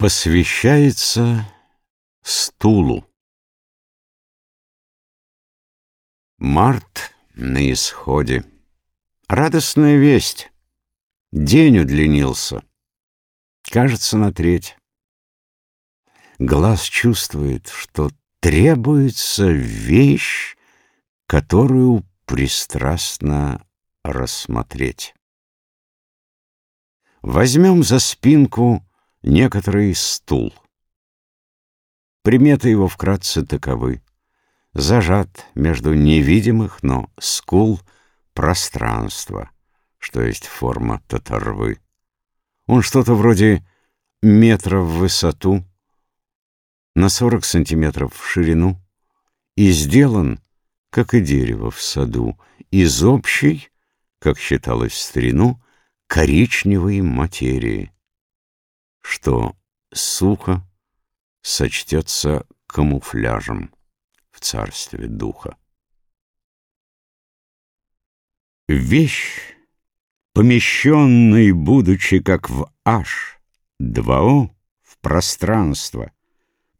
Посвящается стулу. Март на исходе. Радостная весть. День удлинился. Кажется, на треть. Глаз чувствует, что требуется вещь, которую пристрастно рассмотреть. Возьмем за спинку некоторый стул. Приметы его вкратце таковы. Зажат между невидимых, но скул пространства, что есть форма татарвы. Он что-то вроде метра в высоту, на 40 сантиметров в ширину и сделан, как и дерево в саду, из общей, как считалось в старину, коричневой материи что сухо сочтется камуфляжем в царстве духа. Вещь, помещенный, будучи как в H, 2О в пространство,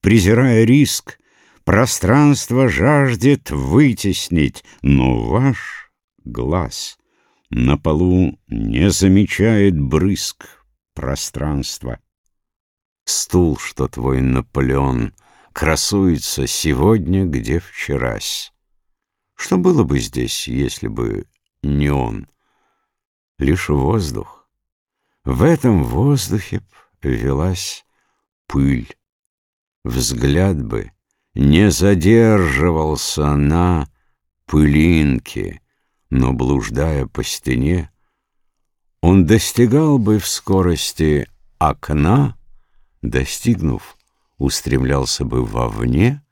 презирая риск, пространство жаждет вытеснить, но ваш глаз на полу не замечает брызг пространства. Стул, что твой Наполеон, Красуется сегодня, где вчерась. Что было бы здесь, если бы не он? Лишь воздух. В этом воздухе б велась пыль. Взгляд бы не задерживался на пылинке, но, блуждая по стене, он достигал бы в скорости окна, достигнув, устремлялся бы вовне,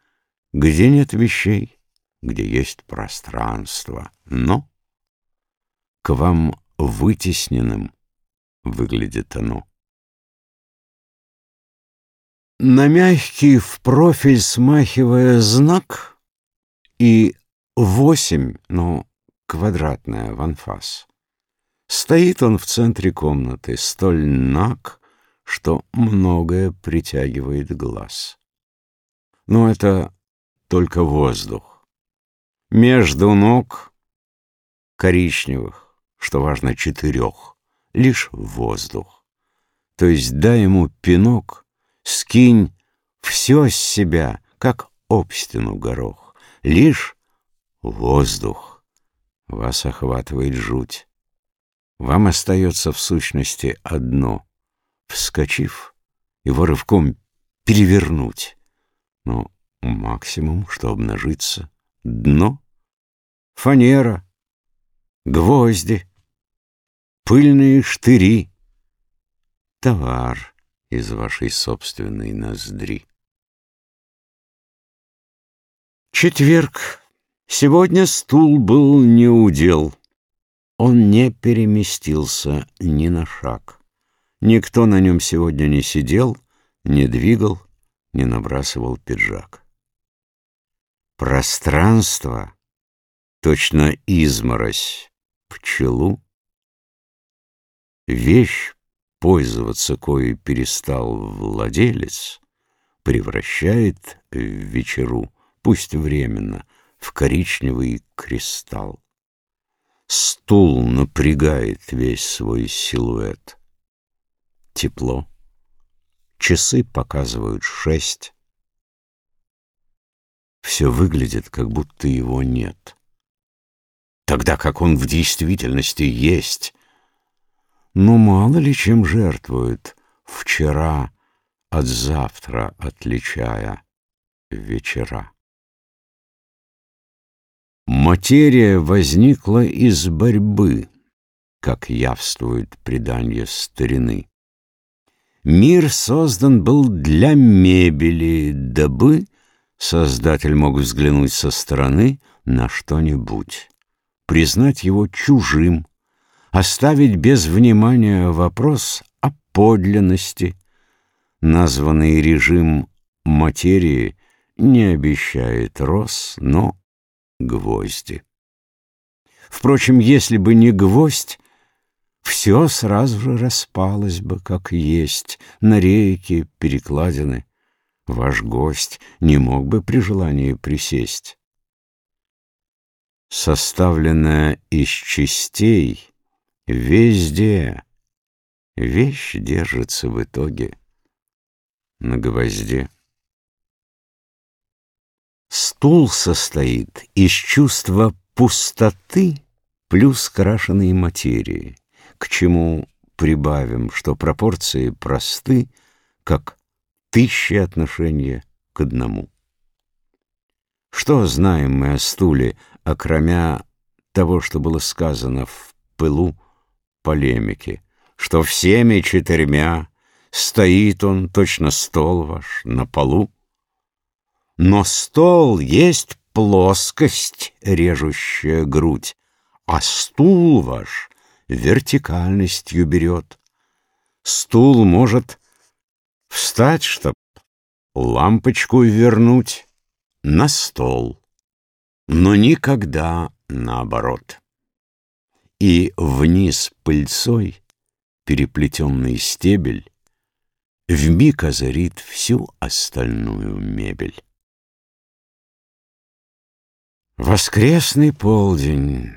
где нет вещей, где есть пространство, но к вам вытесненным выглядит оно. На мягкий в профиль смахивая знак и восемь, но квадратная в анфас. Стоит он в центре комнаты, столь наг, что многое притягивает глаз. Но это только воздух. Между ног коричневых, что важно, четырех, лишь воздух. То есть дай ему пинок, скинь все с себя, как об стену горох. Лишь воздух. Вас охватывает жуть. Вам остается в сущности одно — вскочив, его рывком перевернуть. Но максимум, что обнажится, дно, фанера, гвозди, пыльные штыри, товар из вашей собственной ноздри. Четверг. Сегодня стул был неудел. Он не переместился ни на шаг. Никто на нем сегодня не сидел, не двигал, не набрасывал пиджак. Пространство, точно изморозь, пчелу. Вещь, пользоваться кое перестал владелец, превращает в вечеру, пусть временно, в коричневый кристалл. Стул напрягает весь свой силуэт тепло. Часы показывают шесть. Все выглядит, как будто его нет. Тогда как он в действительности есть. Но мало ли чем жертвует вчера от завтра отличая вечера. Материя возникла из борьбы, как явствует предание старины. Мир создан был для мебели, дабы создатель мог взглянуть со стороны на что-нибудь, признать его чужим, оставить без внимания вопрос о подлинности. Названный режим материи не обещает роз, но гвозди. Впрочем, если бы не гвоздь, все сразу же распалось бы, как есть, на рейки, перекладины. Ваш гость не мог бы при желании присесть. Составленная из частей, везде вещь держится в итоге на гвозде. Стул состоит из чувства пустоты плюс крашеной материи к чему прибавим, что пропорции просты, как тысячи отношения к одному. Что знаем мы о стуле, окромя того, что было сказано в пылу полемики, что всеми четырьмя стоит он, точно стол ваш, на полу? Но стол есть плоскость, режущая грудь, а стул ваш вертикальностью берет. Стул может встать, чтоб лампочку вернуть на стол, но никогда наоборот. И вниз пыльцой переплетенный стебель вмиг озарит всю остальную мебель. Воскресный полдень,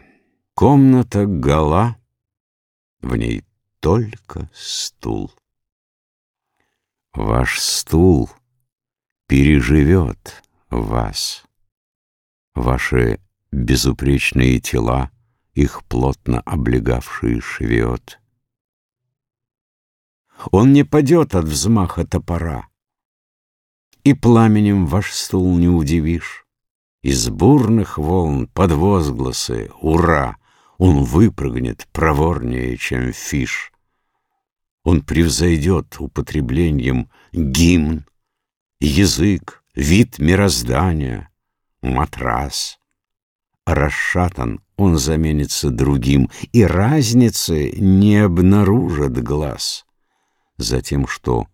комната гола, в ней только стул. Ваш стул переживет вас. Ваши безупречные тела, их плотно облегавшие швет. Он не падет от взмаха топора, И пламенем ваш стул не удивишь. Из бурных волн под возгласы «Ура!» Он выпрыгнет проворнее, чем фиш. Он превзойдет употреблением гимн, язык, вид мироздания, матрас. Расшатан он заменится другим, и разницы не обнаружит глаз. Затем, что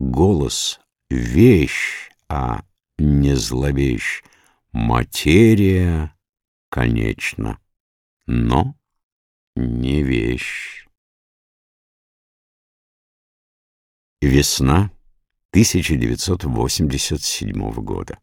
голос — вещь, а не зловещ, материя конечна но не вещь. Весна 1987 года.